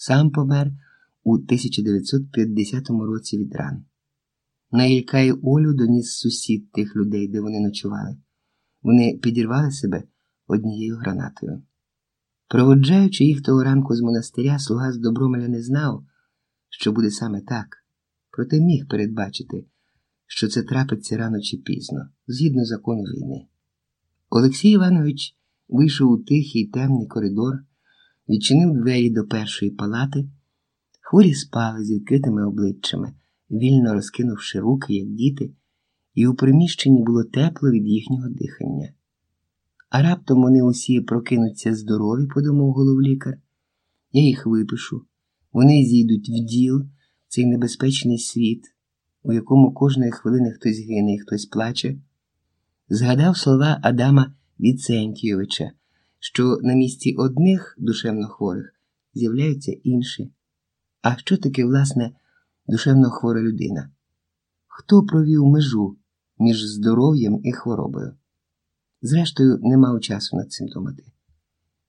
Сам помер у 1950 році від ран. На Ілька і Олю доніс сусід тих людей, де вони ночували. Вони підірвали себе однією гранатою. Проводжаючи їх того ранку з монастиря, слуга з Добромеля не знав, що буде саме так, проте міг передбачити, що це трапиться рано чи пізно, згідно закону війни. Олексій Іванович вийшов у тихий темний коридор, відчинив двері до першої палати, хворі спали з відкритими обличчями, вільно розкинувши руки, як діти, і у приміщенні було тепло від їхнього дихання. А раптом вони усі прокинуться здорові, подумав головлікар. Я їх випишу. Вони зійдуть в діл цей небезпечний світ, у якому кожної хвилини хтось гине і хтось плаче. Згадав слова Адама Віцентійовича, що на місці одних душевно хворих з'являються інші. А що таке, власне, душевно хвора людина? Хто провів межу між здоров'ям і хворобою? Зрештою, не мав часу над цим думати.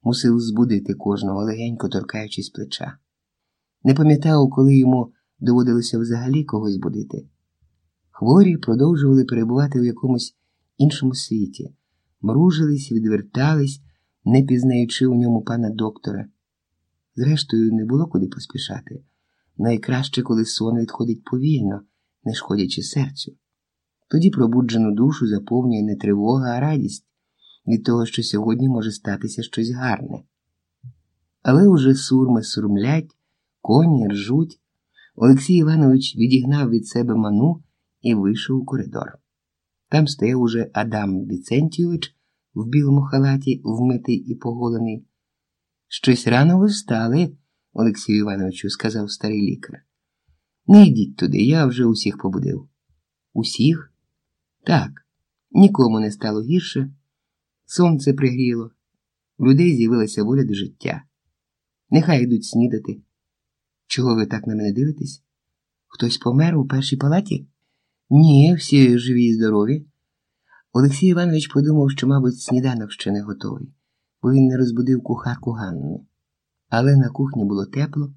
Мусив збудити кожного, легенько торкаючись плеча. Не пам'ятав, коли йому доводилося взагалі когось будити. Хворі продовжували перебувати в якомусь іншому світі, мружились, відвертались, не пізнаючи у ньому пана доктора. Зрештою, не було куди поспішати. Найкраще, коли сон відходить повільно, не шкодячи серцю. Тоді пробуджену душу заповнює не тривога, а радість від того, що сьогодні може статися щось гарне. Але уже сурми сурмлять, коні ржуть. Олексій Іванович відігнав від себе ману і вийшов у коридор. Там стояв уже Адам Віцентійович в білому халаті, вмитий і поголений. Щось рано ви встали, Олексію Івановичу, сказав старий лікар. Не йдіть туди, я вже усіх побудив. Усіх? Так, нікому не стало гірше. Сонце пригріло, людей з'явилася воля до життя. Нехай йдуть снідати. Чого ви так на мене дивитесь? Хтось помер у першій палаті? Ні, всі живі і здорові. Олексій Іванович подумав, що, мабуть, сніданок ще не готовий, бо він не розбудив кухарку Ганну. Але на кухні було тепло,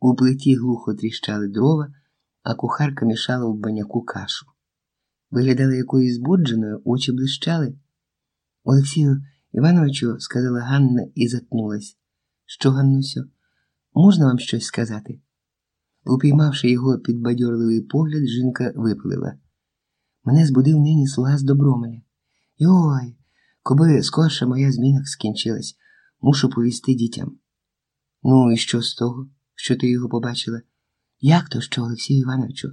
у плиті глухо тріщали дрова, а кухарка мішала в баняку кашу. Виглядала якоюсь збудженою, очі блищали. Олексію Івановичу, сказала Ганна і затнулась. Що, Ганнусю, можна вам щось сказати? Упіймавши його підбадьорливий погляд, жінка виплила. Мене збудив нині слуга з Добромеля. Йой, коби скорше моя зміна скінчилась, мушу повісти дітям. Ну, і що з того, що ти його побачила? Як то що, Олексію Івановичу?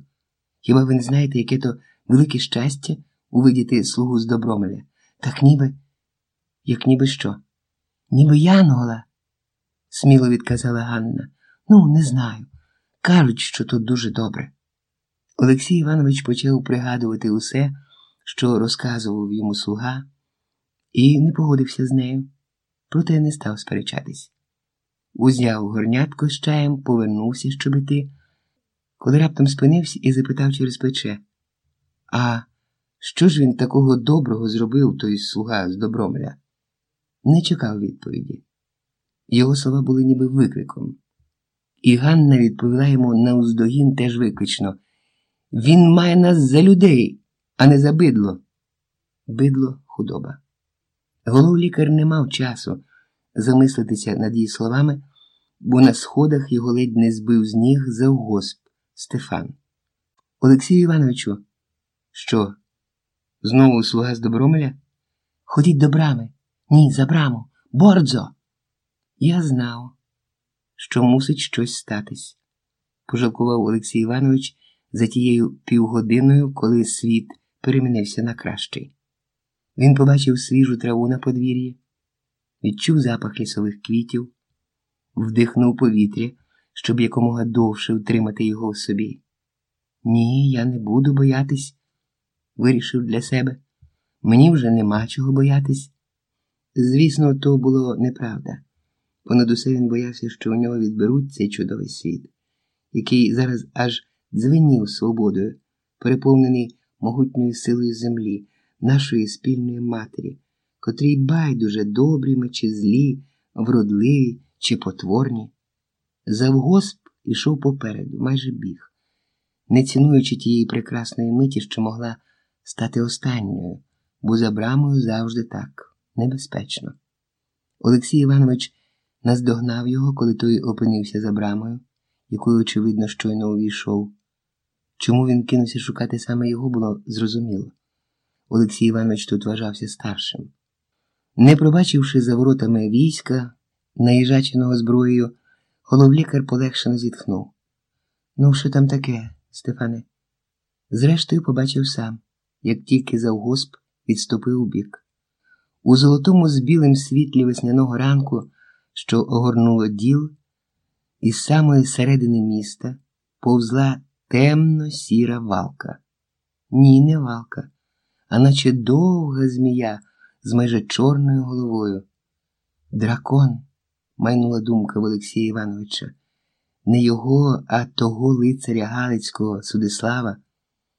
Хіба ви не знаєте, яке то велике щастя увидіти слугу з Добромеля? Так ніби, як ніби що? Ніби Янгола, сміло відказала Ганна. Ну, не знаю. Кажуть, що тут дуже добре. Олексій Іванович почав пригадувати усе, що розказував йому слуга, і не погодився з нею, проте не став сперечатись. Узяв горнятко з чаєм, повернувся, щоб іти, коли раптом спинився і запитав через плече А що ж він такого доброго зробив той слуга з Добромеля? Не чекав відповіді. Його слова були ніби викриком. І Ганна відповіла йому на уздогін теж виклично Він має нас за людей, а не за бидло. Бидло худоба. Голов лікар не мав часу замислитися над її словами, бо на сходах його ледь не збив з ніг завгосп Стефан. Олексію Івановичу, що? Знову слуга з Добромеля? Ходіть до брами. Ні, за браму. Бордзо. Я знав, що мусить щось статись, пожалкував Олексій Іванович за тією півгодиною, коли світ перемінився на кращий. Він побачив свіжу траву на подвір'ї, відчув запах лісових квітів, вдихнув повітря, щоб якомога довше втримати його в собі. Ні, я не буду боятись, вирішив для себе. Мені вже нема чого боятись. Звісно, то було неправда. Понад усе він боявся, що у нього відберуть цей чудовий світ, який зараз аж дзвенів свободою, переповнений могутньою силою землі, нашої спільної матері, котрій байдуже добрі ми чи злі, вродливі чи потворні. Завгосп ішов попереду, майже біг, не цінуючи тієї прекрасної миті, що могла стати останньою, бо за брамою завжди так небезпечно. Олексій Іванович наздогнав його, коли той опинився за брамою, якою, очевидно, щойно увійшов. Чому він кинувся шукати саме його, було зрозуміло. Олексій Іванович тут вважався старшим. Не пробачивши за воротами війська, наїжаченого зброєю, головлікар полегшено зітхнув. Ну, що там таке, Стефане? Зрештою, побачив сам, як тільки завгосп відступив у бік. У золотому з білим світлі весняного ранку, що огорнуло діл, із самої середини міста повзла темно сіра валка. Ні, не валка, а наче довга змія з майже чорною головою. Дракон, майнула думка в Олексія Івановича, не його, а того лицаря Галицького Судислава.